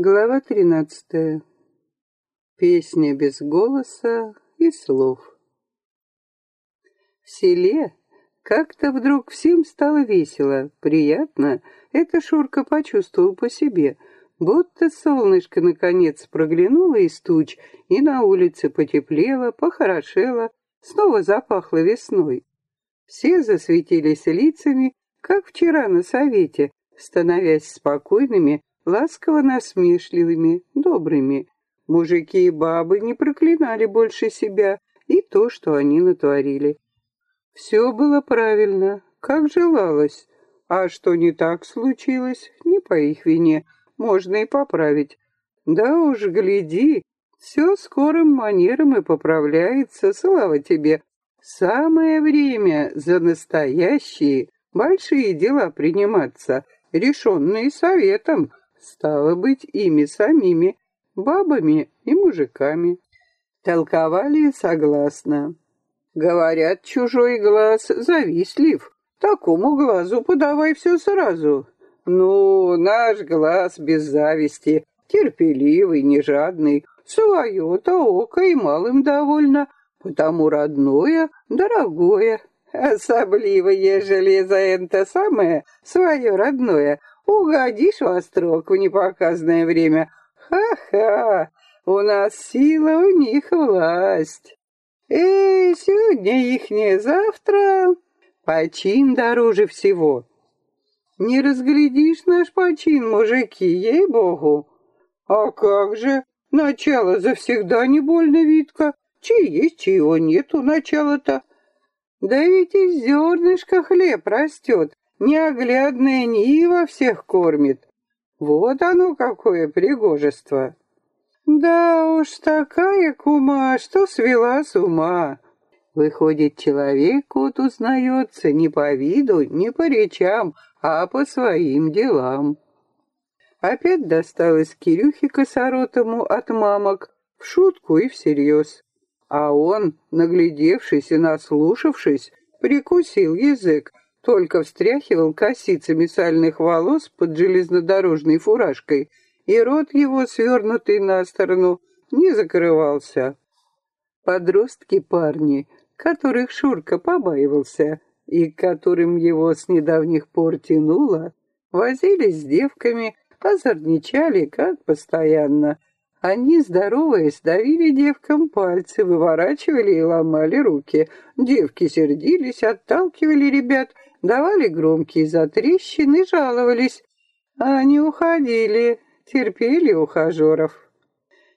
Глава тринадцатая. Песня без голоса и слов. В селе как-то вдруг всем стало весело, приятно. Это Шурка почувствовал по себе, будто солнышко наконец проглянуло из туч, и на улице потеплело, похорошело, снова запахло весной. Все засветились лицами, как вчера на совете, становясь спокойными, ласково насмешливыми, добрыми. Мужики и бабы не проклинали больше себя и то, что они натворили. Все было правильно, как желалось, а что не так случилось, не по их вине, можно и поправить. Да уж, гляди, все скорым манером и поправляется, слава тебе. Самое время за настоящие большие дела приниматься, решенные советом, Стало быть, ими самими, бабами и мужиками. Толковали согласно. Говорят, чужой глаз завистлив. Такому глазу подавай все сразу. Ну, наш глаз без зависти, терпеливый, не жадный, свое-то око и малым довольно, потому родное, дорогое. Особливо, ежели за это самое, свое родное, Угодишь во строк в непоказное время. Ха-ха, у нас сила, у них власть. Эй, сегодня ихнее, завтра почин дороже всего. Не разглядишь наш почин, мужики, ей-богу. А как же, начало завсегда не больно видко. Чьи есть, чьего нету начала-то. Да ведь из зернышка хлеб растет, неоглядная Нива всех кормит. Вот оно какое пригожество. Да уж такая кума, что свела с ума. Выходит, человек вот узнается не по виду, не по речам, а по своим делам. Опять досталось Кирюхе Косоротому от мамок, в шутку и всерьез. А он, наглядевшись и наслушавшись, прикусил язык, только встряхивал косицами сальных волос под железнодорожной фуражкой, и рот его, свернутый на сторону, не закрывался. Подростки-парни, которых Шурка побаивался и которым его с недавних пор тянуло, возились с девками, озорничали, как постоянно. Они, здороваясь, давили девкам пальцы, выворачивали и ломали руки. Девки сердились, отталкивали ребят — давали громкие затрещины, жаловались, а они уходили, терпели ухажеров.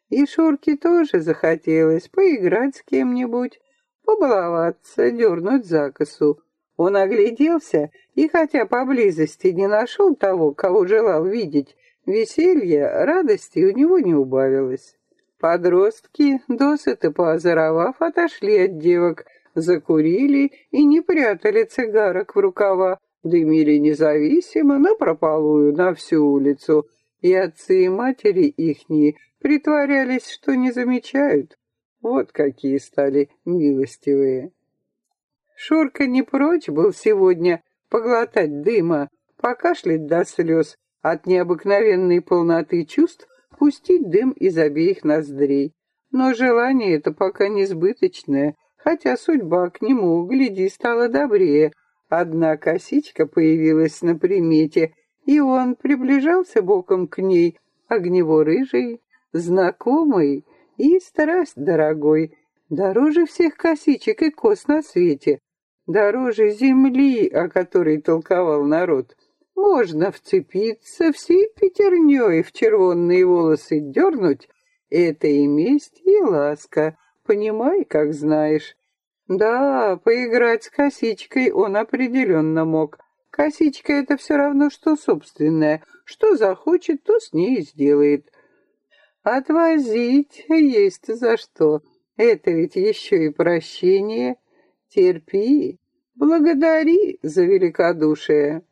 И Шурке тоже захотелось поиграть с кем-нибудь, побаловаться, дернуть за косу. Он огляделся и, хотя поблизости не нашел того, кого желал видеть, веселья, радости у него не убавилось. Подростки, досыта поозоровав, отошли от девок, закурили и не прятали цигарок в рукава, дымили независимо напропалую на всю улицу, и отцы и матери ихние притворялись, что не замечают. Вот какие стали милостивые. Шурка не прочь был сегодня поглотать дыма, покашлять до слез, от необыкновенной полноты чувств пустить дым из обеих ноздрей. Но желание это пока несбыточное, хотя судьба к нему, гляди, стала добрее. Одна косичка появилась на примете, и он приближался боком к ней, огнево-рыжий, знакомый и страсть дорогой, дороже всех косичек и кос на свете, дороже земли, о которой толковал народ. Можно вцепиться всей пятерней в червонные волосы дернуть, это и месть, и ласка, понимай, как знаешь. Да, поиграть с косичкой он определенно мог. Косичка — это все равно, что собственная. Что захочет, то с ней сделает. Отвозить есть за что. Это ведь еще и прощение. Терпи, благодари за великодушие.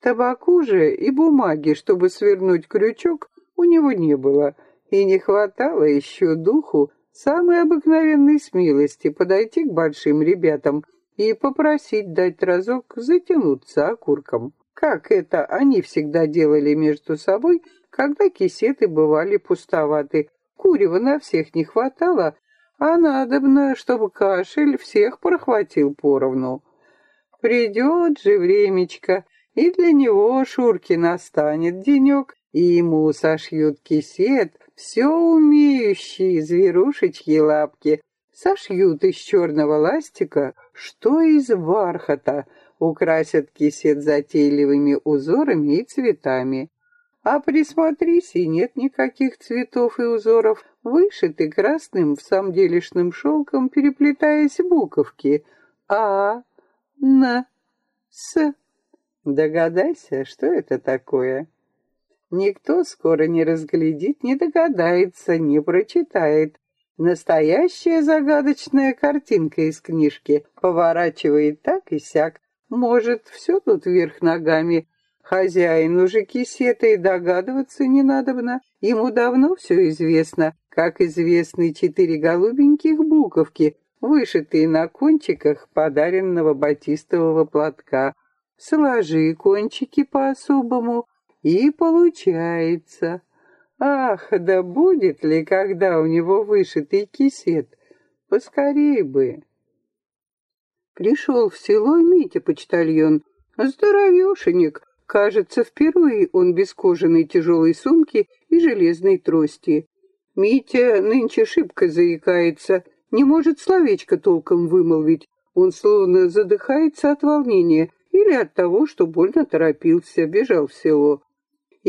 Табаку же и бумаги, чтобы свернуть крючок, у него не было, и не хватало еще духу самой обыкновенной смелости подойти к большим ребятам и попросить дать разок затянуться окурком. Как это они всегда делали между собой, когда кисеты бывали пустоваты. Курева на всех не хватало, а надобно, чтобы кашель всех прохватил поровну. Придет же времечко, и для него Шурки настанет денек, и ему сошьют кисет, все умеющие зверушечьи лапки, сошьют из черного ластика, что из бархата, украсят кисет затейливыми узорами и цветами. А присмотрись, и нет никаких цветов и узоров, вышиты красным в самом делешным шелком, переплетаясь буковки А, Н, С. Догадайся, что это такое. Никто скоро не разглядит, не догадается, не прочитает. Настоящая загадочная картинка из книжки поворачивает так и сяк. Может, все тут вверх ногами. Хозяину же кисета и догадываться не надобно. Ему давно все известно, как известны четыре голубеньких буковки, вышитые на кончиках подаренного батистового платка. Сложи кончики по-особому, и получается. Ах, да будет ли, когда у него вышитый кисет? Поскорей бы. Пришел в село Митя-почтальон, здоровешенек. Кажется, впервые он без кожаной тяжелой сумки и железной трости. Митя нынче шибко заикается, не может словечко толком вымолвить. Он словно задыхается от волнения или от того, что больно торопился, бежал в село.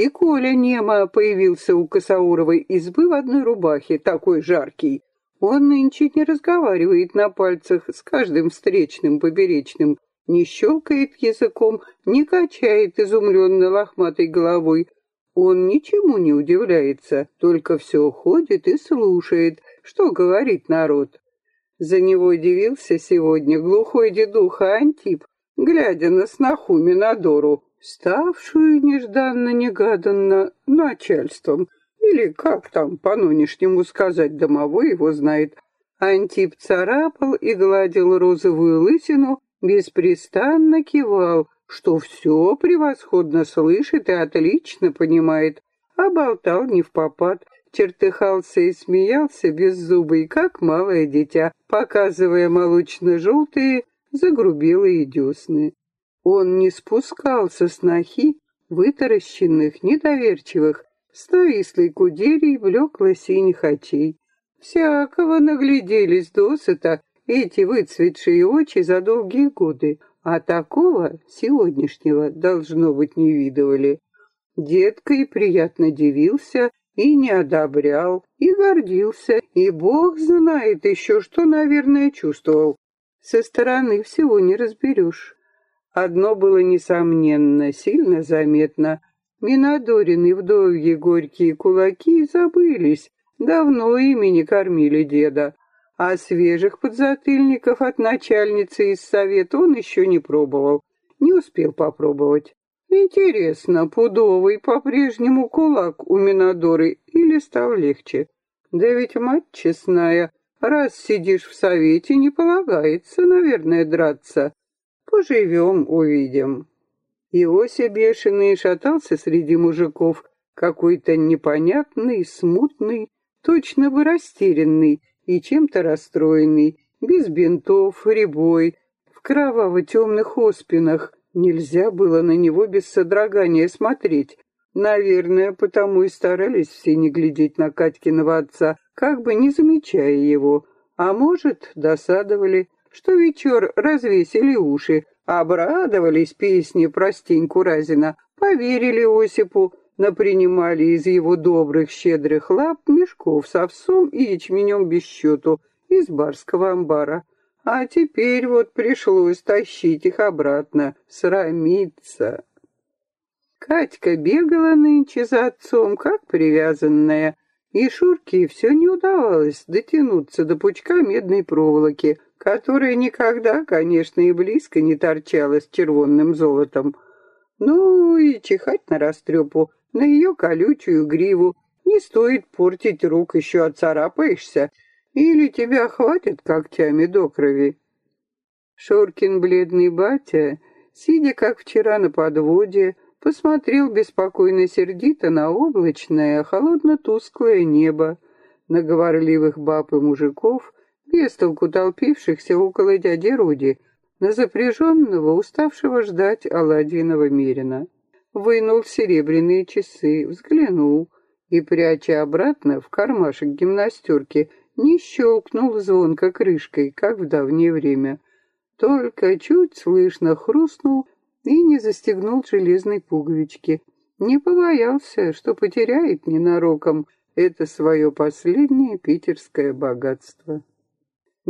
И Коля Нема появился у Косауровой избы в одной рубахе, такой жаркий. Он нынче не разговаривает на пальцах с каждым встречным поперечным, не щелкает языком, не качает изумленно лохматой головой. Он ничему не удивляется, только все ходит и слушает, что говорит народ. За него удивился сегодня глухой дедуха Антип, глядя на сноху Минадору, ставшую нежданно-негаданно начальством, или как там по-нынешнему сказать, домовой его знает. Антип царапал и гладил розовую лысину, беспрестанно кивал, что все превосходно слышит и отлично понимает, а болтал не в попад, чертыхался и смеялся без зубы, как малое дитя, показывая молочно-желтые загрубелые десны. Он не спускал со снохи вытаращенных, недоверчивых, ставислой куделей блекло-синих очей. Всякого нагляделись досыта эти выцветшие очи за долгие годы, а такого сегодняшнего, должно быть, не видывали. Детка и приятно дивился, и не одобрял, и гордился, и бог знает еще, что, наверное, чувствовал. Со стороны всего не разберешь. Одно было несомненно, сильно заметно. Минадорины вдовьи горькие кулаки забылись, давно ими не кормили деда. А свежих подзатыльников от начальницы из совета он еще не пробовал, не успел попробовать. Интересно, пудовый по-прежнему кулак у Минадоры или стал легче? Да ведь мать честная, раз сидишь в совете, не полагается, наверное, драться. Поживем, увидим. Иося бешеный шатался среди мужиков, какой-то непонятный, смутный, точно бы растерянный и чем-то расстроенный, без бинтов, ребой, в кроваво-темных оспинах. Нельзя было на него без содрогания смотреть. Наверное, потому и старались все не глядеть на Катькиного отца, как бы не замечая его. А может, досадовали, что вечер развесили уши, обрадовались песни про Стеньку Разина, поверили Осипу, напринимали из его добрых щедрых лап мешков с овсом и ячменем без счету из барского амбара. А теперь вот пришлось тащить их обратно, срамиться. Катька бегала нынче за отцом, как привязанная, и Шурке все не удавалось дотянуться до пучка медной проволоки, которая никогда, конечно, и близко не торчала с червонным золотом. Ну и чихать на растрепу, на ее колючую гриву. Не стоит портить рук, еще отцарапаешься, или тебя хватит когтями до крови. Шоркин бледный батя, сидя как вчера на подводе, посмотрел беспокойно-сердито на облачное, холодно-тусклое небо, на говорливых баб и мужиков, бестолку толпившихся около дяди Руди, на запряженного, уставшего ждать Аладдинова Мирина. Вынул серебряные часы, взглянул и, пряча обратно в кармашек гимнастерки, не щелкнул звонко крышкой, как в давнее время. Только чуть слышно хрустнул и не застегнул железной пуговички. Не побоялся, что потеряет ненароком это свое последнее питерское богатство.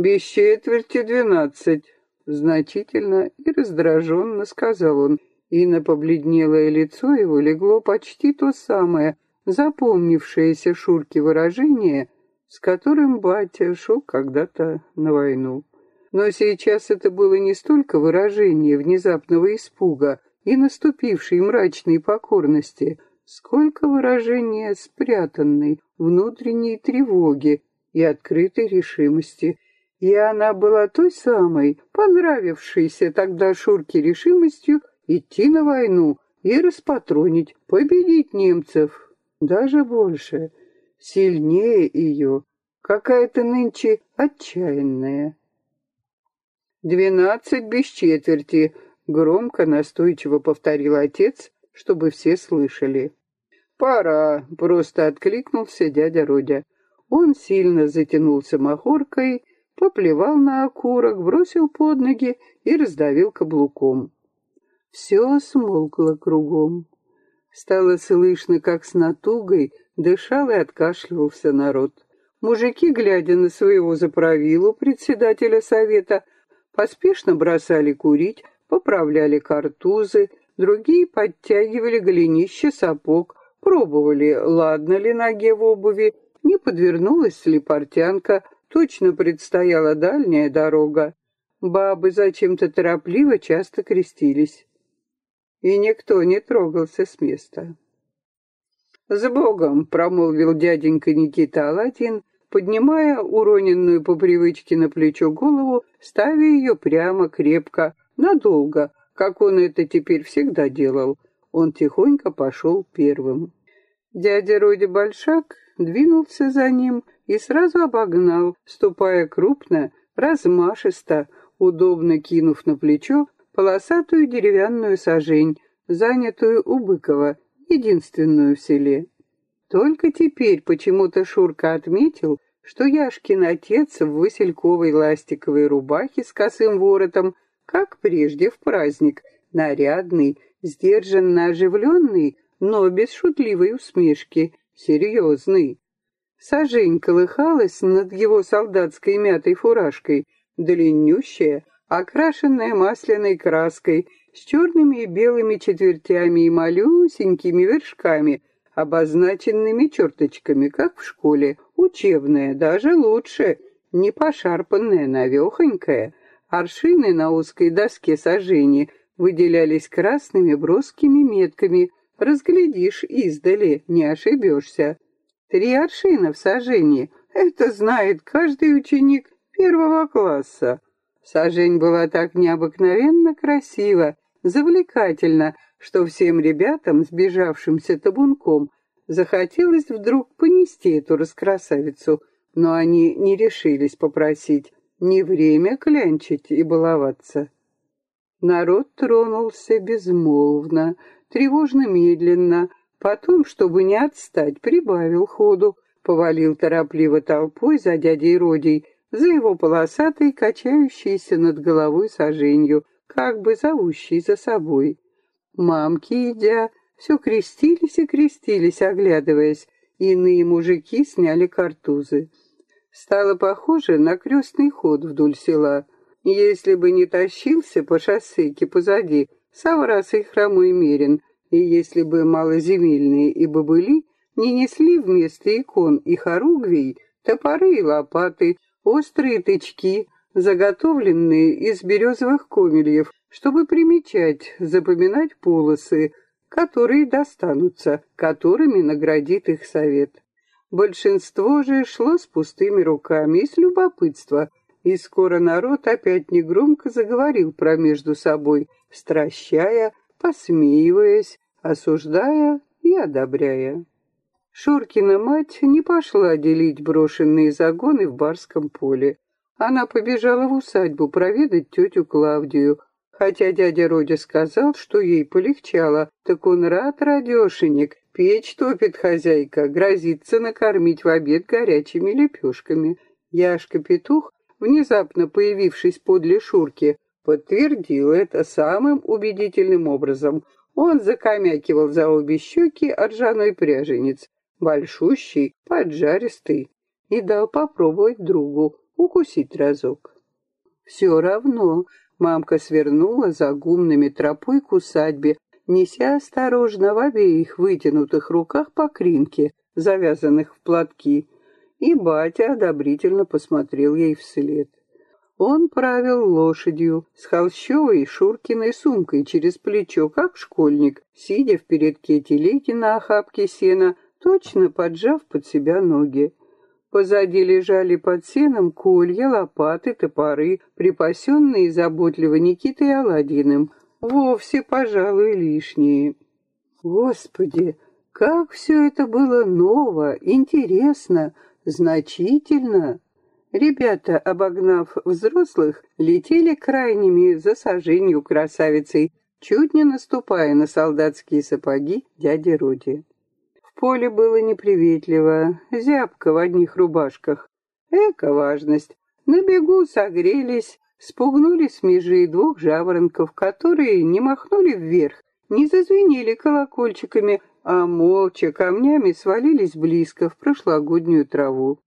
«Без четверти двенадцать», — значительно и раздраженно сказал он, и на побледнелое лицо его легло почти то самое, запомнившееся Шурке выражение, с которым батя шел когда-то на войну. Но сейчас это было не столько выражение внезапного испуга и наступившей мрачной покорности, сколько выражение спрятанной внутренней тревоги и открытой решимости. И она была той самой, понравившейся тогда Шурке решимостью идти на войну и распатронить, победить немцев. Даже больше, сильнее ее, какая-то нынче отчаянная. «Двенадцать без четверти», — громко, настойчиво повторил отец, чтобы все слышали. «Пора», — просто откликнулся дядя Родя. Он сильно затянулся махоркой, поплевал на окурок, бросил под ноги и раздавил каблуком. Все смолкло кругом. Стало слышно, как с натугой дышал и откашливался народ. Мужики, глядя на своего заправилу, председателя совета, поспешно бросали курить, поправляли картузы, другие подтягивали голенище сапог, пробовали, ладно ли ноге в обуви, не подвернулась ли портянка, точно предстояла дальняя дорога. Бабы зачем-то торопливо часто крестились и никто не трогался с места. «С Богом!» — промолвил дяденька Никита Аладдин, поднимая уроненную по привычке на плечо голову, ставя ее прямо, крепко, надолго, как он это теперь всегда делал. Он тихонько пошел первым. Дядя Роди Большак двинулся за ним и сразу обогнал, ступая крупно, размашисто, удобно кинув на плечо полосатую деревянную сажень, занятую у Быкова, единственную в селе. Только теперь почему-то Шурка отметил, что Яшкин отец в васильковой ластиковой рубахе с косым воротом, как прежде в праздник, нарядный, сдержанно оживленный, но без шутливой усмешки, серьезный. Сажень колыхалась над его солдатской мятой фуражкой, длиннющая, окрашенная масляной краской, с черными и белыми четвертями и малюсенькими вершками, обозначенными черточками, как в школе, учебная, даже лучше, не пошарпанная, навехонькая. Аршины на узкой доске сожжения выделялись красными броскими метками, разглядишь издали, не ошибешься. Три аршина в сожжении — это знает каждый ученик первого класса. Сажень была так необыкновенно красива, завлекательна, что всем ребятам, сбежавшимся табунком, захотелось вдруг понести эту раскрасавицу, но они не решились попросить. Не время клянчить и баловаться. Народ тронулся безмолвно, тревожно медленно, потом, чтобы не отстать, прибавил ходу, повалил торопливо толпой за дядей Родей, за его полосатой, качающейся над головой саженью, как бы зовущей за собой. Мамки, идя, все крестились и крестились, оглядываясь, иные мужики сняли картузы. Стало похоже на крестный ход вдоль села. Если бы не тащился по шоссейке позади, Саврас и хромой мерен, и если бы малоземельные и бобыли не несли вместо икон и хоругвий топоры и лопаты, острые тычки, заготовленные из березовых комельев, чтобы примечать, запоминать полосы, которые достанутся, которыми наградит их совет. Большинство же шло с пустыми руками и с любопытства, и скоро народ опять негромко заговорил про между собой, стращая, посмеиваясь, осуждая и одобряя. Шуркина мать не пошла делить брошенные загоны в барском поле. Она побежала в усадьбу проведать тетю Клавдию, хотя дядя Родя сказал, что ей полегчало, так он рад, радешенек, печь топит хозяйка, грозится накормить в обед горячими лепешками. Яшка-петух, внезапно появившись подле Шурки, подтвердил это самым убедительным образом. Он закомякивал за обе щеки ржаной пряженец большущий, поджаристый, и дал попробовать другу, укусить разок. Все равно мамка свернула за гумными тропой к усадьбе, неся осторожно в обеих вытянутых руках по кринке, завязанных в платки, и батя одобрительно посмотрел ей вслед. Он правил лошадью с холщовой Шуркиной сумкой через плечо, как школьник, сидя в передке телеги на охапке сена, точно поджав под себя ноги. Позади лежали под сеном колья, лопаты, топоры, припасенные заботливо Никитой Аладдиным, вовсе, пожалуй, лишние. Господи, как все это было ново, интересно, значительно! Ребята, обогнав взрослых, летели крайними за соженью красавицей, чуть не наступая на солдатские сапоги дяди Роди поле было неприветливо, зябко в одних рубашках. Эка важность. На бегу согрелись, спугнули с межи двух жаворонков, которые не махнули вверх, не зазвенели колокольчиками, а молча камнями свалились близко в прошлогоднюю траву.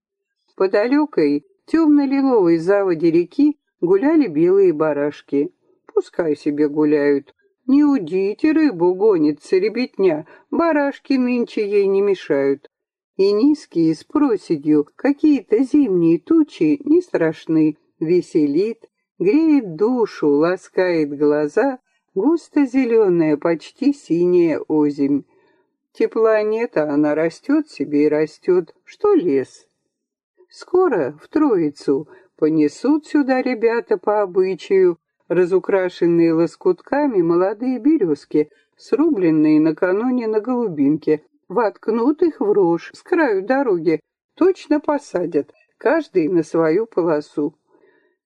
По далекой, темно-лиловой заводе реки гуляли белые барашки. Пускай себе гуляют. Не удите, рыбу гонится ребятня, барашки нынче ей не мешают. И низкие с проседью какие-то зимние тучи не страшны, веселит, греет душу, ласкает глаза, густо-зеленая, почти синяя озимь. Тепла нет, а она растет себе и растет, что лес. Скоро в Троицу понесут сюда ребята по обычаю разукрашенные лоскутками молодые березки, срубленные накануне на голубинке, воткнут их в рожь с краю дороги, точно посадят, каждый на свою полосу.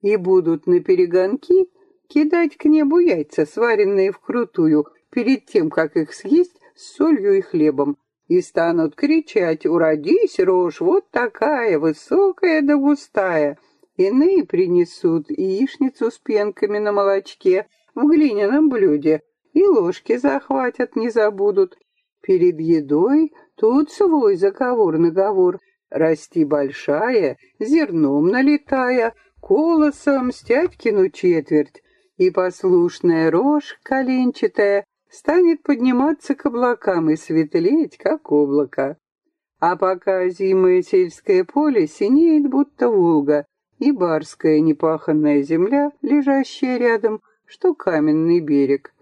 И будут на перегонки кидать к небу яйца, сваренные вкрутую, перед тем, как их съесть с солью и хлебом, и станут кричать «Уродись, рожь, вот такая, высокая да густая!» Иные принесут яичницу с пенками на молочке в глиняном блюде, и ложки захватят, не забудут. Перед едой тут свой заговор-наговор. Расти большая, зерном налетая, колосом стятькину четверть, и послушная рожь коленчатая станет подниматься к облакам и светлеть, как облако. А пока зимое сельское поле синеет, будто Волга, и барская непаханная земля, лежащая рядом, что каменный берег.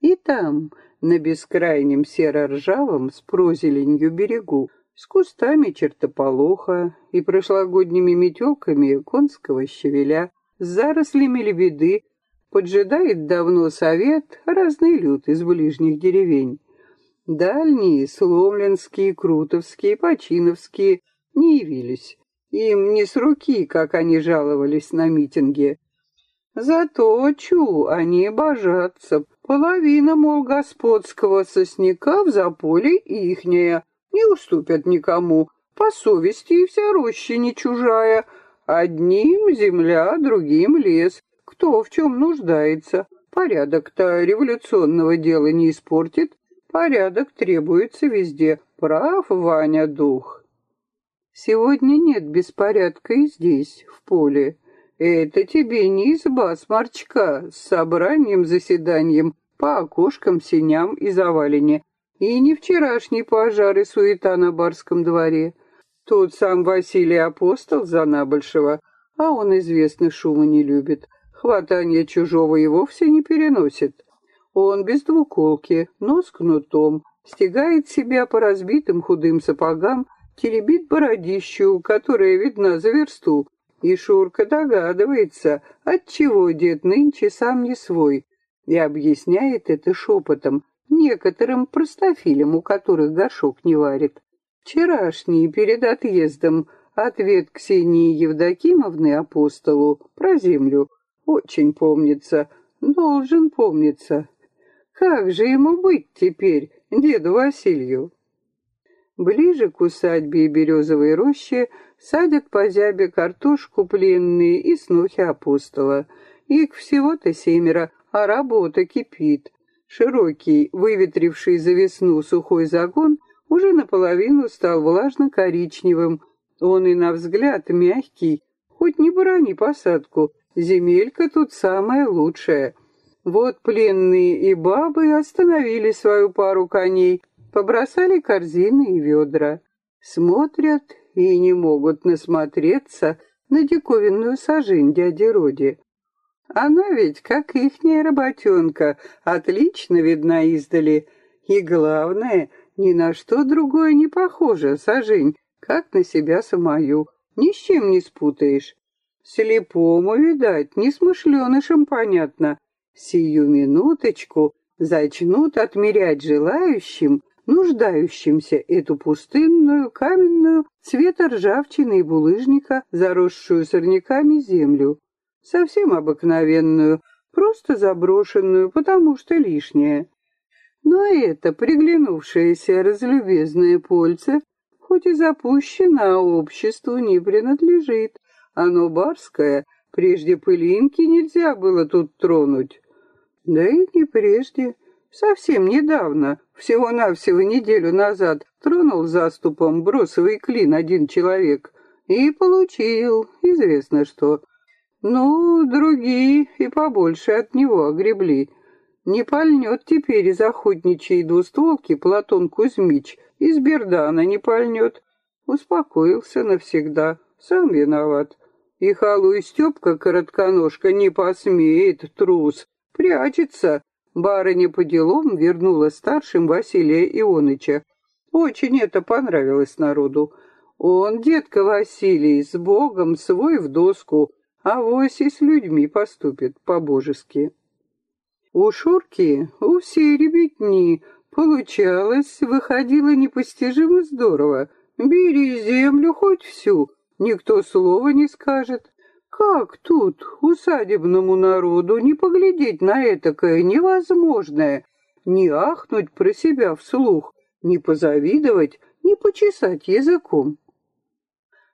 И там, на бескрайнем серо-ржавом с прозеленью берегу, с кустами чертополоха и прошлогодними метелками конского щавеля, с зарослями лебеды, поджидает давно совет разный люд из ближних деревень. Дальние, сломленские, крутовские, починовские не явились, им не с руки, как они жаловались на митинге. Зато, чу, они божатся. Половина, мол, господского сосняка в заполе ихняя. Не уступят никому. По совести вся роща не чужая. Одним земля, другим лес. Кто в чем нуждается. Порядок-то революционного дела не испортит. Порядок требуется везде. Прав, Ваня, дух. Сегодня нет беспорядка и здесь, в поле. Это тебе не изба сморчка с собранием, заседанием, по окошкам, синям и завалине. И не вчерашний пожар и суета на барском дворе. Тут сам Василий Апостол за набольшего, а он, известно, шума не любит. Хватание чужого и вовсе не переносит. Он без двуколки, но кнутом, стегает себя по разбитым худым сапогам теребит бородищу, которая видна за версту, и Шурка догадывается, отчего дед нынче сам не свой, и объясняет это шепотом, некоторым простофилям, у которых горшок не варит. Вчерашний, перед отъездом, ответ Ксении Евдокимовны апостолу про землю очень помнится, должен помниться. Как же ему быть теперь, деду Василию? Ближе к усадьбе и березовой роще садят по зябе картошку пленные и снухи апостола. Их всего-то семеро, а работа кипит. Широкий, выветривший за весну сухой загон уже наполовину стал влажно-коричневым. Он и на взгляд мягкий, хоть не брони посадку, земелька тут самая лучшая. Вот пленные и бабы остановили свою пару коней, побросали корзины и ведра. Смотрят и не могут насмотреться на диковинную сажень дяди Роди. Она ведь, как ихняя работенка, отлично видна издали. И главное, ни на что другое не похоже, сажень, как на себя самую. Ни с чем не спутаешь. Слепому, видать, несмышленышам понятно. Сию минуточку зачнут отмерять желающим, нуждающимся эту пустынную, каменную, цвета ржавчины и булыжника, заросшую сорняками землю. Совсем обыкновенную, просто заброшенную, потому что лишняя. Но это приглянувшееся разлюбезное польце, хоть и запущено, а обществу не принадлежит. Оно барское, прежде пылинки нельзя было тут тронуть. Да и не прежде, совсем недавно, всего-навсего неделю назад, тронул заступом бросовый клин один человек и получил, известно что. Ну, другие и побольше от него огребли. Не пальнет теперь из охотничьей двустволки Платон Кузьмич, из Бердана не пальнет. Успокоился навсегда, сам виноват. И халуй Степка коротконожка не посмеет, трус, прячется. Барыня по делам вернула старшим Василия Ионыча. Очень это понравилось народу. Он, детка Василий, с Богом свой в доску, а вось и с людьми поступит по-божески. У Шурки, у всей ребятни, получалось, выходило непостижимо здорово. Бери землю хоть всю, никто слова не скажет. Как тут, усадебному народу, не поглядеть на этакое невозможное, не ахнуть про себя вслух, не позавидовать, не почесать языком?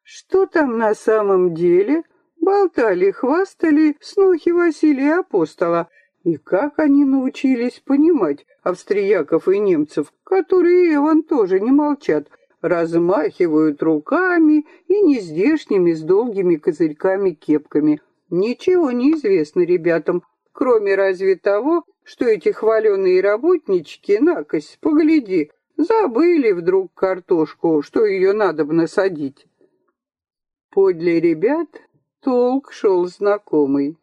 Что там на самом деле? Болтали, хвастали снухи Василия Апостола, и как они научились понимать австрияков и немцев, которые, Иван, тоже не молчат, размахивают руками и нездешними с долгими козырьками-кепками. Ничего не известно ребятам, кроме разве того, что эти хваленые работнички, накось, погляди, забыли вдруг картошку, что ее надо бы насадить. Подле ребят толк шел знакомый.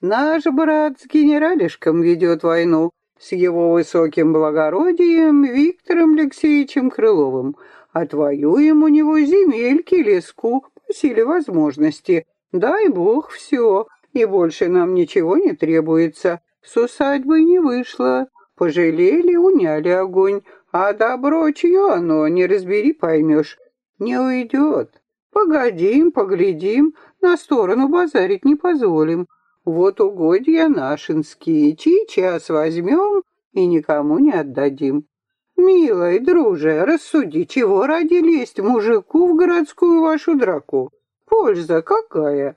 Наш брат с генералишком ведет войну, с его высоким благородием Виктором Алексеевичем Крыловым. Отвоюем у него земельки, леску по силе возможности. Дай бог все, и больше нам ничего не требуется. С усадьбой не вышло. Пожалели, уняли огонь. А добро чье оно, не разбери, поймешь. Не уйдет. Погодим, поглядим, на сторону базарить не позволим. Вот угодья нашинские, чей час возьмем и никому не отдадим. Милый, друже, рассуди, чего ради лезть мужику в городскую вашу драку? Польза какая?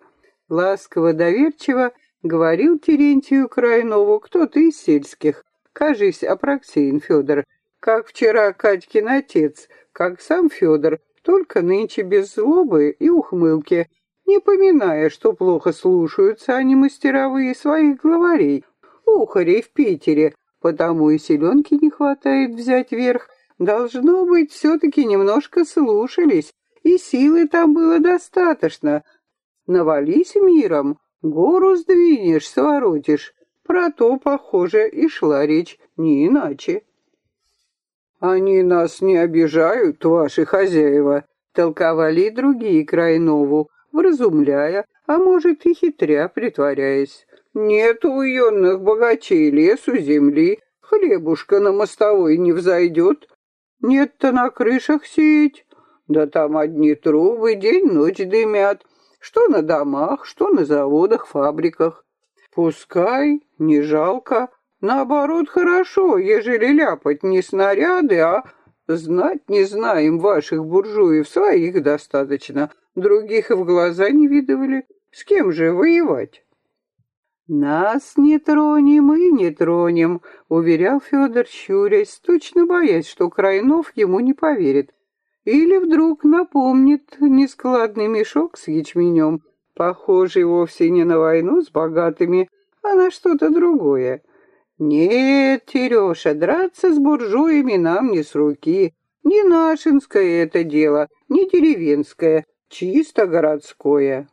Ласково-доверчиво говорил Терентию Крайнову кто-то из сельских. Кажись, Апраксеин Федор, как вчера Катькин отец, как сам Федор, только нынче без злобы и ухмылки, не поминая, что плохо слушаются они мастеровые своих главарей, ухарей в Питере, потому и селенки не хватает взять верх. Должно быть, все-таки немножко слушались, и силы там было достаточно. Навались миром, гору сдвинешь, своротишь. Про то, похоже, и шла речь, не иначе. «Они нас не обижают, ваши хозяева», — толковали другие Крайнову, вразумляя, а может и хитря притворяясь. Нет у юных богачей лесу, земли, Хлебушка на мостовой не взойдет. Нет-то на крышах сеять. Да там одни трубы день-ночь дымят. Что на домах, что на заводах, фабриках. Пускай, не жалко. Наоборот, хорошо, ежели ляпать не снаряды, а знать не знаем ваших буржуев, своих достаточно. Других и в глаза не видывали. С кем же воевать? «Нас не тронем и не тронем», — уверял Федор, щурясь, точно боясь, что Крайнов ему не поверит. Или вдруг напомнит нескладный мешок с ячменем, похожий вовсе не на войну с богатыми, а на что-то другое. «Нет, Тереша, драться с буржуями нам не с руки. Не нашинское это дело, не деревенское, чисто городское».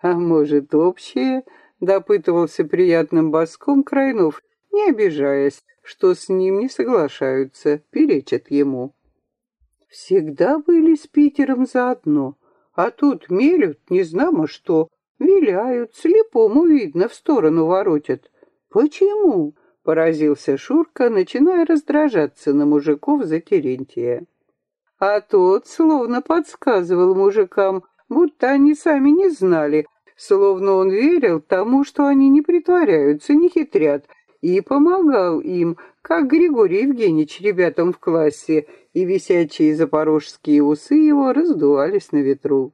«А может, общее?» допытывался приятным боском Крайнов, не обижаясь, что с ним не соглашаются, перечат ему. Всегда были с Питером заодно, а тут мелют, не знамо что, виляют, слепому видно, в сторону воротят. Почему? Поразился Шурка, начиная раздражаться на мужиков за Терентия. А тот словно подсказывал мужикам, будто они сами не знали, словно он верил тому, что они не притворяются, не хитрят, и помогал им, как Григорий Евгеньевич ребятам в классе, и висячие запорожские усы его раздувались на ветру.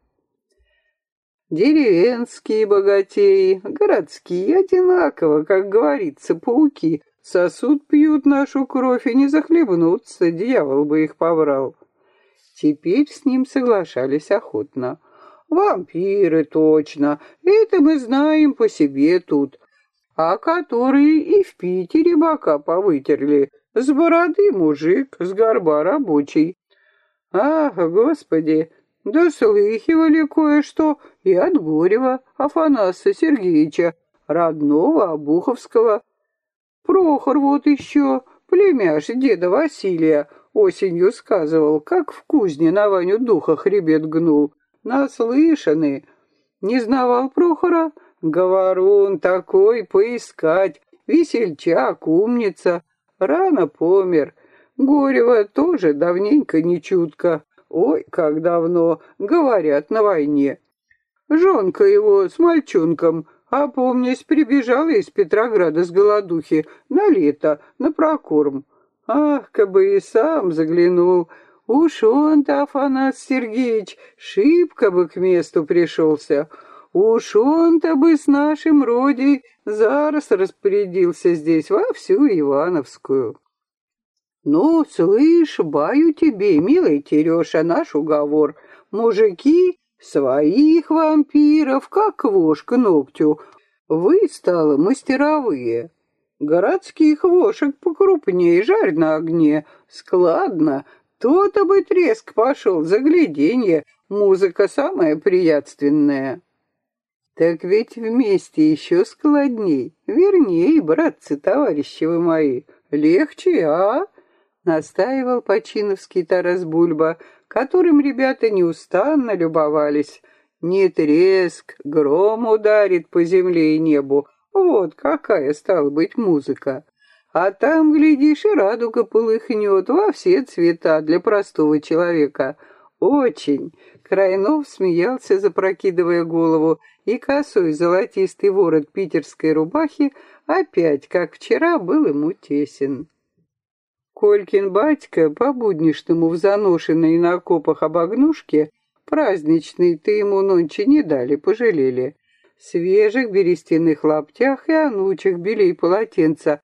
Деревенские богатеи, городские одинаково, как говорится, пауки, сосуд пьют нашу кровь и не захлебнутся, дьявол бы их поврал. Теперь с ним соглашались охотно. Вампиры, точно. Это мы знаем по себе тут. А которые и в Питере бока повытерли. С бороды мужик, с горба рабочий. Ах, господи, да слыхивали кое-что и от Горева Афанаса Сергеевича, родного Обуховского. Прохор вот еще, племяш деда Василия, осенью сказывал, как в кузне на Ваню духа хребет гнул. Наслышаны. Не знавал Прохора? Говорун такой поискать. Весельчак, умница. Рано помер. Горева тоже давненько не чутко. Ой, как давно, говорят, на войне. Жонка его с мальчонком, а помнись, прибежала из Петрограда с голодухи на лето, на прокорм. Ах, кабы и сам заглянул, Уж он-то, Афанас Сергеевич, шибко бы к месту пришелся. Уж он-то бы с нашим роди зараз распорядился здесь во всю Ивановскую. Ну, слышь, баю тебе, милый Тереша, наш уговор. Мужики своих вампиров, как вошь к ногтю. Вы, стало, мастеровые. Городских вошек покрупнее жарь на огне, складно, то-то бы треск пошел, загляденье, музыка самая приятственная. Так ведь вместе еще складней, вернее, братцы, товарищи вы мои, легче, а? Настаивал Починовский Тарас Бульба, которым ребята неустанно любовались. Не треск, гром ударит по земле и небу, вот какая стала быть музыка. А там, глядишь, и радуга полыхнет во все цвета для простого человека. Очень. Крайнов смеялся, запрокидывая голову, и косой золотистый ворот питерской рубахи опять, как вчера, был ему тесен. Колькин батька, по-буднишному в заношенной на окопах обогнушке, праздничный-то ему нонче не дали, пожалели. Свежих берестяных лаптях и анучих белей полотенца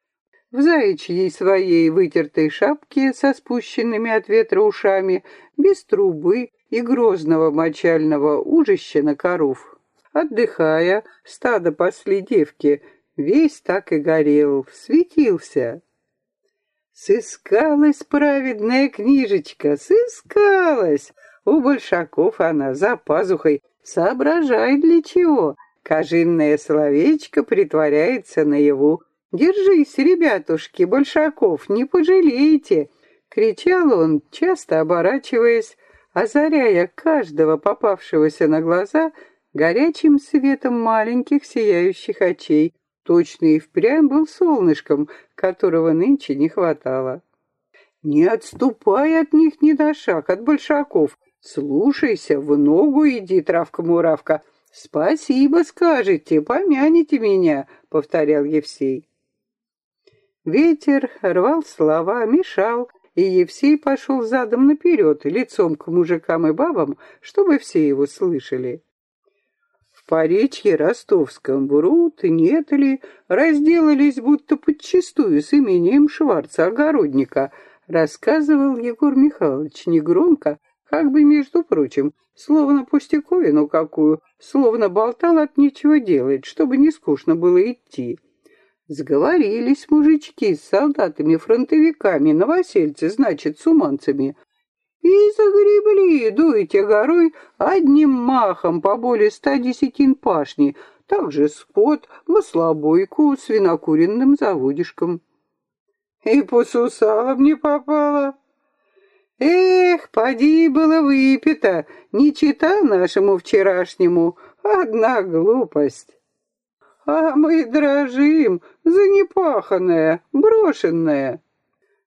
в заячьей своей вытертой шапке со спущенными от ветра ушами, без трубы и грозного мочального ужища на коров. Отдыхая, стадо пасли девки, весь так и горел, светился. Сыскалась праведная книжечка, сыскалась. У большаков она за пазухой, соображай для чего. Кожинное словечко притворяется наяву, «Держись, ребятушки, Большаков, не пожалеете!» — кричал он, часто оборачиваясь, озаряя каждого попавшегося на глаза горячим светом маленьких сияющих очей, Точно и впрямь был солнышком, которого нынче не хватало. Не отступай от них ни на шаг, от большаков. Слушайся, в ногу иди, травка-муравка. Спасибо скажете, помяните меня, повторял Евсей. Ветер рвал слова, мешал, и Евсей пошел задом наперед, лицом к мужикам и бабам, чтобы все его слышали. В поречье ростовском врут, нет ли, разделались будто подчистую с именем Шварца-огородника, рассказывал Егор Михайлович негромко, как бы между прочим, словно пустяковину какую, словно болтал от нечего делать, чтобы не скучно было идти. Сговорились мужички с солдатами-фронтовиками, новосельцы, значит, с уманцами. И загребли, дуете горой, одним махом по более ста десятин пашни, также скот, маслобойку с винокуренным заводишком. И по сусалам не попало. Эх, поди было выпито, не чита нашему вчерашнему, одна глупость. А мы дрожим за непаханное, брошенное.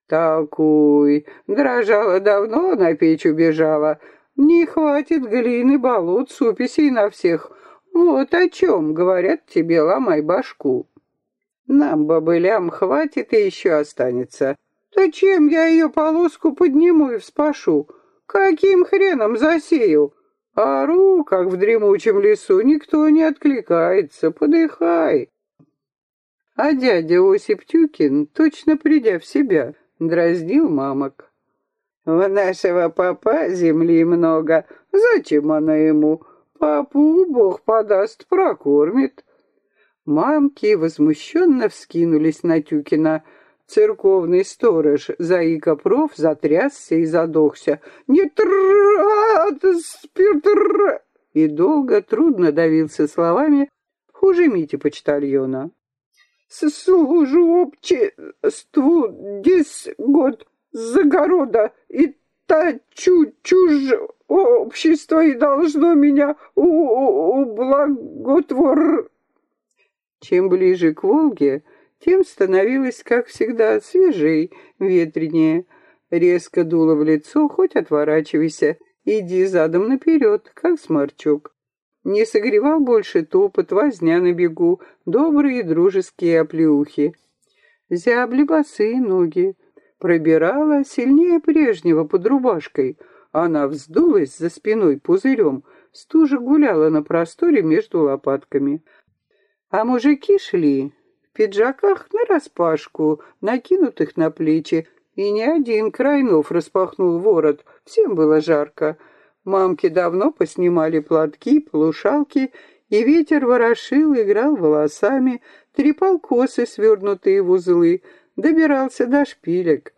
Такой, дрожала давно, на печь убежала. Не хватит глины, болот, суписей на всех. Вот о чем говорят тебе, ломай башку. Нам, бобылям, хватит и еще останется. Зачем я ее полоску подниму и вспашу? Каким хреном засею? Ору, как в дремучем лесу, никто не откликается, подыхай. А дядя Осип Тюкин, точно придя в себя, дразнил мамок. У нашего папа земли много, зачем она ему? Папу Бог подаст, прокормит. Мамки возмущенно вскинулись на Тюкина — Церковный сторож Заика Проф затрясся и задохся. «Не спиртр!» И долго, трудно давился словами, хуже Мити почтальона. «Служу обществу десять год загорода, и та чу чужь общество и должно меня у, у, у благотвор...» Чем ближе к Волге, тем становилось, как всегда, свежей, ветренее. Резко дуло в лицо, хоть отворачивайся, иди задом наперед, как сморчок. Не согревал больше топот, возня на бегу, добрые дружеские оплеухи. Зябли босые ноги. Пробирала сильнее прежнего под рубашкой. Она вздулась за спиной пузырем, стужа гуляла на просторе между лопатками. А мужики шли, пиджаках нараспашку, накинутых на плечи, и ни один Крайнов распахнул ворот, всем было жарко. Мамки давно поснимали платки, полушалки, и ветер ворошил, играл волосами, трепал косы, свернутые в узлы, добирался до шпилек.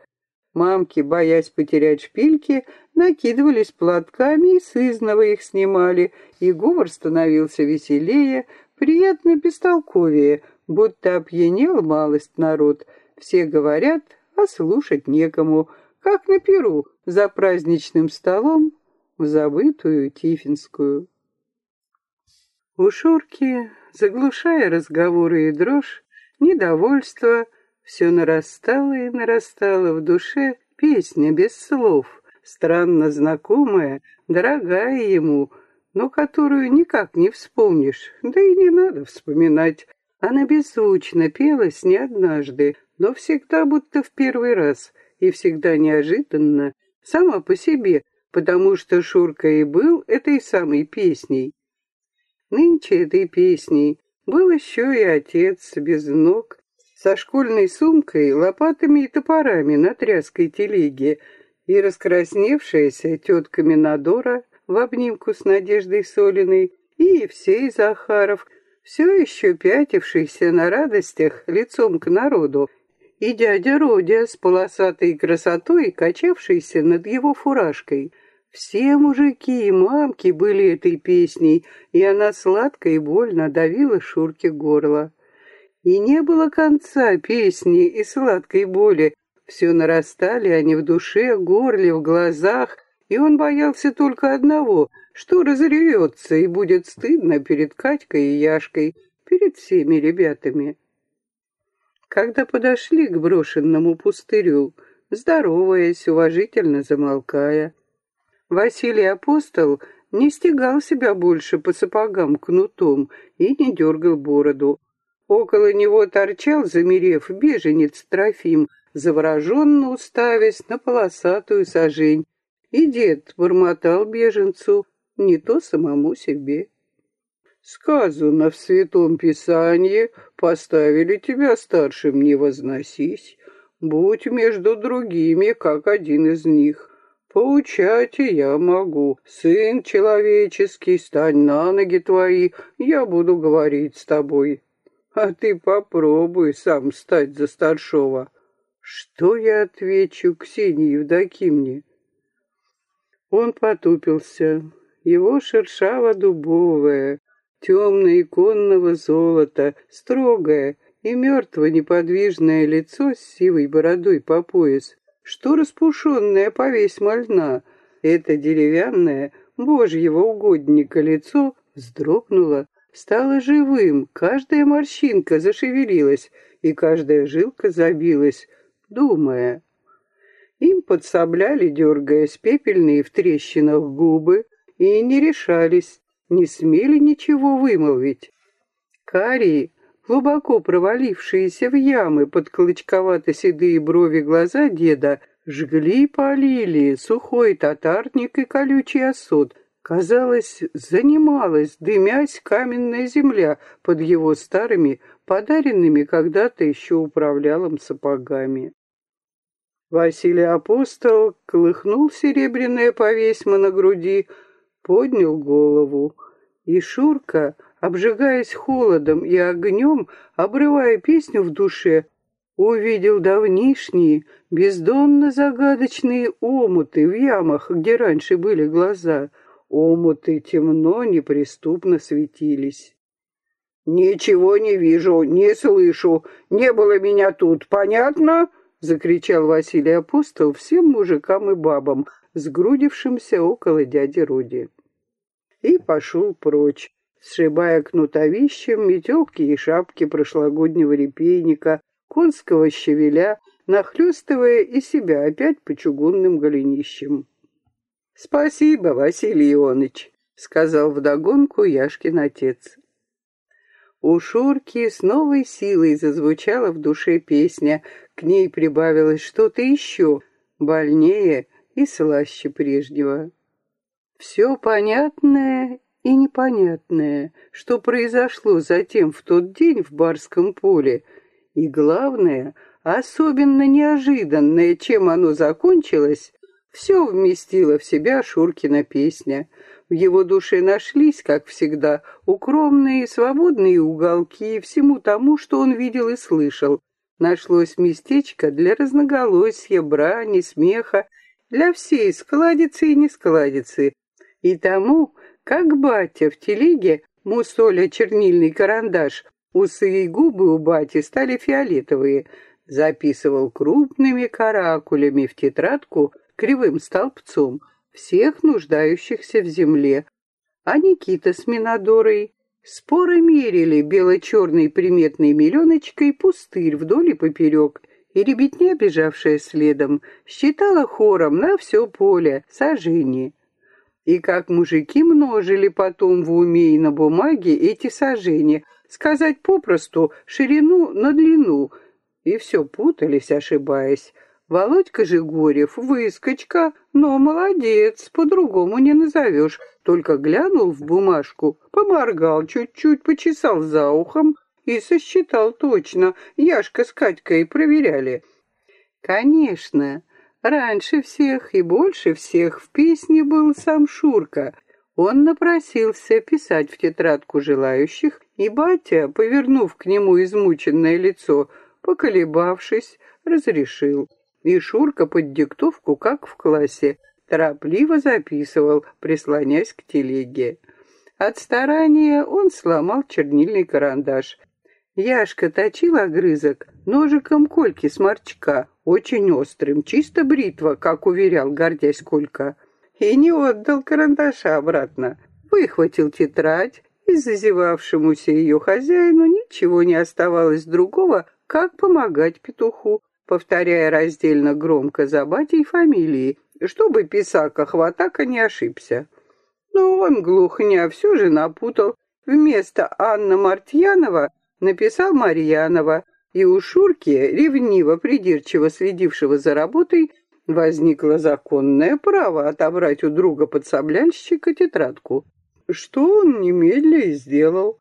Мамки, боясь потерять шпильки, накидывались платками и сызново их снимали, и говор становился веселее, приятно бестолковее, будто опьянел малость народ. Все говорят, а слушать некому, как на перу за праздничным столом в забытую Тифинскую. У Шурки, заглушая разговоры и дрожь, недовольство, все нарастало и нарастало в душе песня без слов, странно знакомая, дорогая ему, но которую никак не вспомнишь, да и не надо вспоминать, она беззвучно пелась не однажды, но всегда будто в первый раз, и всегда неожиданно, сама по себе, потому что Шурка и был этой самой песней. Нынче этой песней был еще и отец без ног, со школьной сумкой, лопатами и топорами на тряской телеге, и раскрасневшаяся тетка Минадора в обнимку с Надеждой Солиной, и Евсей Захаров — все еще пятившийся на радостях лицом к народу, и дядя Родя с полосатой красотой, качавшийся над его фуражкой. Все мужики и мамки были этой песней, и она сладко и больно давила Шурке горло. И не было конца песни и сладкой боли. Все нарастали они в душе, горле, в глазах, и он боялся только одного — что разревется и будет стыдно перед Катькой и Яшкой, перед всеми ребятами. Когда подошли к брошенному пустырю, здороваясь, уважительно замолкая, Василий Апостол не стегал себя больше по сапогам кнутом и не дергал бороду. Около него торчал, замерев, беженец Трофим, завороженно уставясь на полосатую сажень, и дед бормотал беженцу, не то самому себе. Сказано в Святом Писании, поставили тебя старшим, не возносись, будь между другими, как один из них. Поучать я могу. Сын человеческий, стань на ноги твои, я буду говорить с тобой. А ты попробуй сам стать за старшего. Что я отвечу Ксении Евдокимне? Он потупился. Его шершаво-дубовая, темное иконного золота, строгое и мертво-неподвижное лицо с сивой бородой по пояс что распушенное повесьма льна, это деревянное, божьего угодника лицо вздрогнуло, стало живым, каждая морщинка зашевелилась, и каждая жилка забилась, думая. Им подсобляли, дергаясь пепельные в трещинах губы, и не решались, не смели ничего вымолвить. Карии, глубоко провалившиеся в ямы под клочковато-седые брови глаза деда, жгли и полили сухой татарник и колючий осот. Казалось, занималась, дымясь каменная земля под его старыми, подаренными когда-то еще управлялым сапогами. Василий Апостол колыхнул серебряное повесьмо на груди, поднял голову, и Шурка — обжигаясь холодом и огнем, обрывая песню в душе, увидел давнишние, бездонно-загадочные омуты в ямах, где раньше были глаза. Омуты темно, неприступно светились. «Ничего не вижу, не слышу, не было меня тут, понятно?» — закричал Василий Апостол всем мужикам и бабам, сгрудившимся около дяди Руди. И пошел прочь, сшибая кнутовищем метелки и шапки прошлогоднего репейника, конского щавеля, нахлёстывая и себя опять по чугунным голенищам. «Спасибо, Василий Ионыч», — сказал вдогонку Яшкин отец. У Шурки с новой силой зазвучала в душе песня, к ней прибавилось что-то еще, больнее и слаще прежнего. Все понятное и непонятное, что произошло затем в тот день в Барском поле, и главное, особенно неожиданное, чем оно закончилось, все вместило в себя Шуркина песня. В его душе нашлись, как всегда, укромные свободные уголки всему тому, что он видел и слышал. Нашлось местечко для разноголосия, брани, смеха, для всей складицы и нескладицы. И тому, как батя в телеге, мусоля чернильный карандаш, усы и губы у бати стали фиолетовые, записывал крупными каракулями в тетрадку кривым столбцом всех нуждающихся в земле. А Никита с Минодорой споры мерили бело-черной приметной миллионочкой пустырь вдоль и поперек, и ребятня, бежавшая следом, считала хором на все поле сожжение. И как мужики множили потом в уме и на бумаге эти сажения, сказать попросту ширину на длину, и все путались, ошибаясь. Володька же Горев, выскочка, но молодец, по-другому не назовешь. Только глянул в бумажку, поморгал чуть-чуть, почесал за ухом и сосчитал точно. Яшка с Катькой проверяли. Конечно, Раньше всех и больше всех в песне был сам Шурка. Он напросился писать в тетрадку желающих, и батя, повернув к нему измученное лицо, поколебавшись, разрешил. И Шурка под диктовку, как в классе, торопливо записывал, прислонясь к телеге. От старания он сломал чернильный карандаш. Яшка точил огрызок ножиком кольки сморчка, очень острым, чисто бритва, как уверял, гордясь Колька. И не отдал карандаша обратно. Выхватил тетрадь, и зазевавшемуся ее хозяину ничего не оставалось другого, как помогать петуху, повторяя раздельно громко за батей фамилии, чтобы писака хватака не ошибся. Но он глухня все же напутал. Вместо Анна Мартьянова написал Марьянова, и у Шурки, ревниво придирчиво следившего за работой, возникло законное право отобрать у друга подсобляльщика тетрадку, что он немедля и сделал.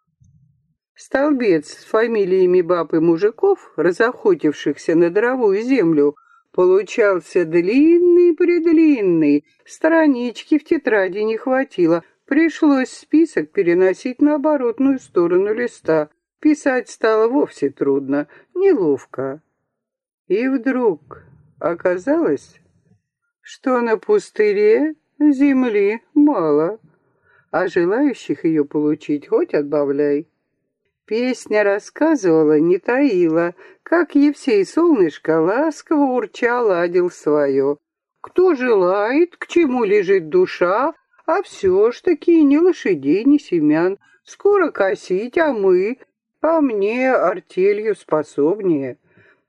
Столбец с фамилиями баб и мужиков, разохотившихся на дровую землю, получался длинный-предлинный, странички в тетради не хватило, пришлось список переносить на оборотную сторону листа. Писать стало вовсе трудно, неловко. И вдруг оказалось, что на пустыре земли мало, а желающих ее получить хоть отбавляй. Песня рассказывала, не таила, как Евсей Солнышко ласково урча ладил свое. Кто желает, к чему лежит душа, а все ж таки ни лошадей, ни семян. Скоро косить, а мы а мне артелью способнее.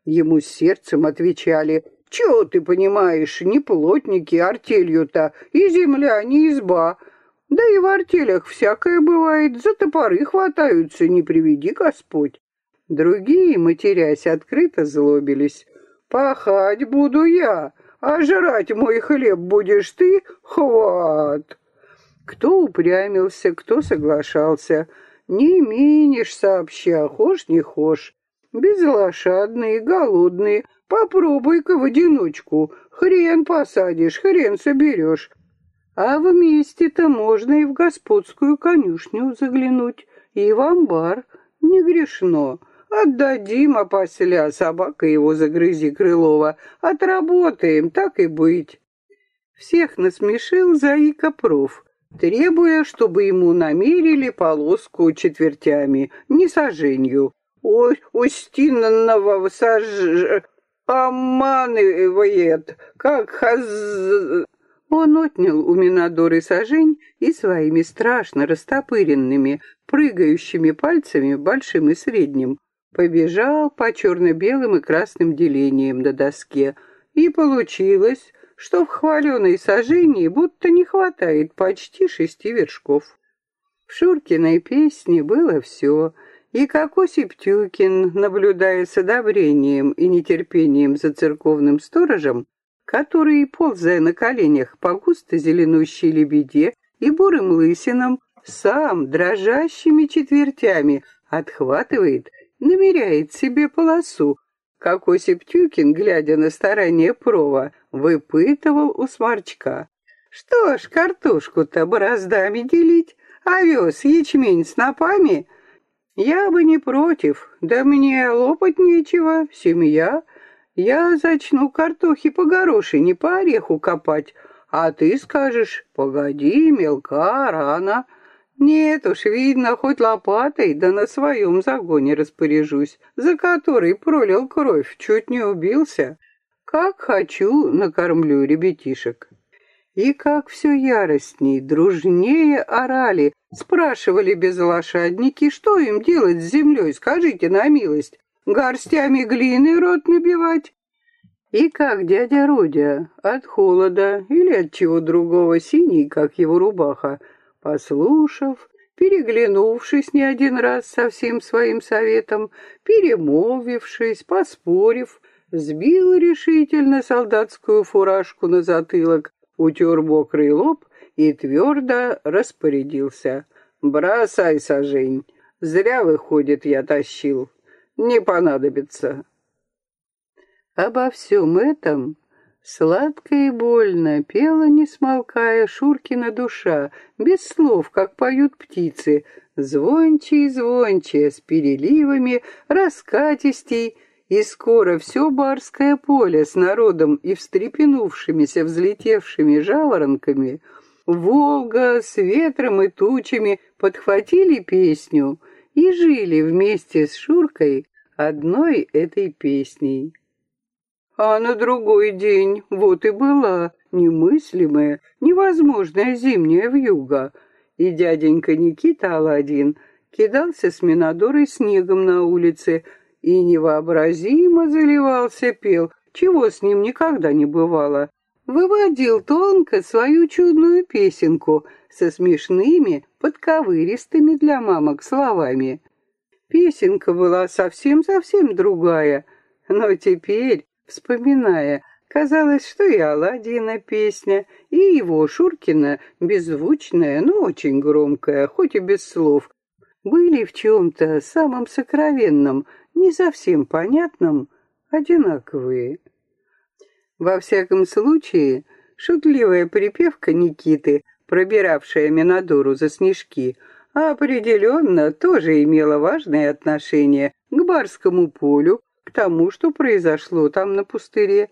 Ему сердцем отвечали, чего ты понимаешь, не плотники артелью-то, и земля не изба. Да и в артелях всякое бывает, за топоры хватаются, не приведи Господь. Другие, матерясь, открыто злобились. Пахать буду я, а жрать мой хлеб будешь ты, хват. Кто упрямился, кто соглашался — не минишь сообща, хошь не хошь. Безлошадные, голодные, попробуй-ка в одиночку. Хрен посадишь, хрен соберешь. А вместе-то можно и в господскую конюшню заглянуть, и в амбар. Не грешно. Отдадим, а после собака его загрызи Крылова. Отработаем, так и быть. Всех насмешил Заика проф требуя, чтобы ему намерили полоску четвертями, не соженью. Ой, устинного сож... обманывает, как хаз... Он отнял у Минадоры сажень и своими страшно растопыренными, прыгающими пальцами, большим и средним, побежал по черно-белым и красным делениям на доске. И получилось, что в хваленой сожжении будто не хватает почти шести вершков. В Шуркиной песне было все, и как Осип Тюкин, наблюдая с одобрением и нетерпением за церковным сторожем, который, ползая на коленях по густо зеленущей лебеде и бурым лысинам, сам дрожащими четвертями отхватывает, намеряет себе полосу, как Осип Тюкин, глядя на старание Прова, выпытывал у сморчка. Что ж, картошку-то бороздами делить, овес, ячмень с напами? Я бы не против, да мне лопать нечего, семья. Я зачну картохи по горошине, по ореху копать, а ты скажешь, погоди, мелка, рано. Нет уж, видно, хоть лопатой, да на своем загоне распоряжусь, за который пролил кровь, чуть не убился. Как хочу, накормлю ребятишек. И как все яростней, дружнее орали, спрашивали безлошадники, что им делать с землей, скажите на милость, горстями глины рот набивать? И как дядя Родя от холода или от чего другого синий, как его рубаха, Послушав, переглянувшись не один раз со всем своим советом, перемолвившись, поспорив, сбил решительно солдатскую фуражку на затылок, утер мокрый лоб и твердо распорядился. «Бросай, сажень, зря, выходит, я тащил, не понадобится». Обо всем этом Сладко и больно пела, не смолкая, Шуркина душа, без слов, как поют птицы, звонче и звонче, с переливами, раскатистей, и скоро все барское поле с народом и встрепенувшимися, взлетевшими жаворонками, Волга с ветром и тучами подхватили песню и жили вместе с Шуркой одной этой песней. А на другой день вот и была немыслимая, невозможная зимняя вьюга. И дяденька Никита Аладдин кидался с Минадорой снегом на улице и невообразимо заливался пел, чего с ним никогда не бывало. Выводил тонко свою чудную песенку со смешными, подковыристыми для мамок словами. Песенка была совсем-совсем другая, но теперь, вспоминая, казалось, что и Аладдина песня, и его Шуркина, беззвучная, но очень громкая, хоть и без слов, были в чем-то самом сокровенном, не совсем понятном, одинаковые. Во всяком случае, шутливая припевка Никиты, пробиравшая Минадору за снежки, определенно тоже имела важное отношение к барскому полю, к тому, что произошло там на пустыре.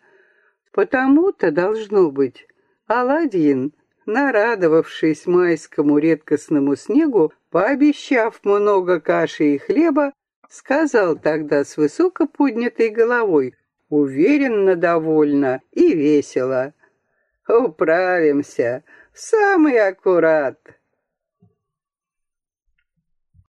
Потому-то, должно быть, Аладдин, нарадовавшись майскому редкостному снегу, пообещав много каши и хлеба, сказал тогда с высоко поднятой головой, уверенно, довольно и весело. «Управимся, самый аккурат!»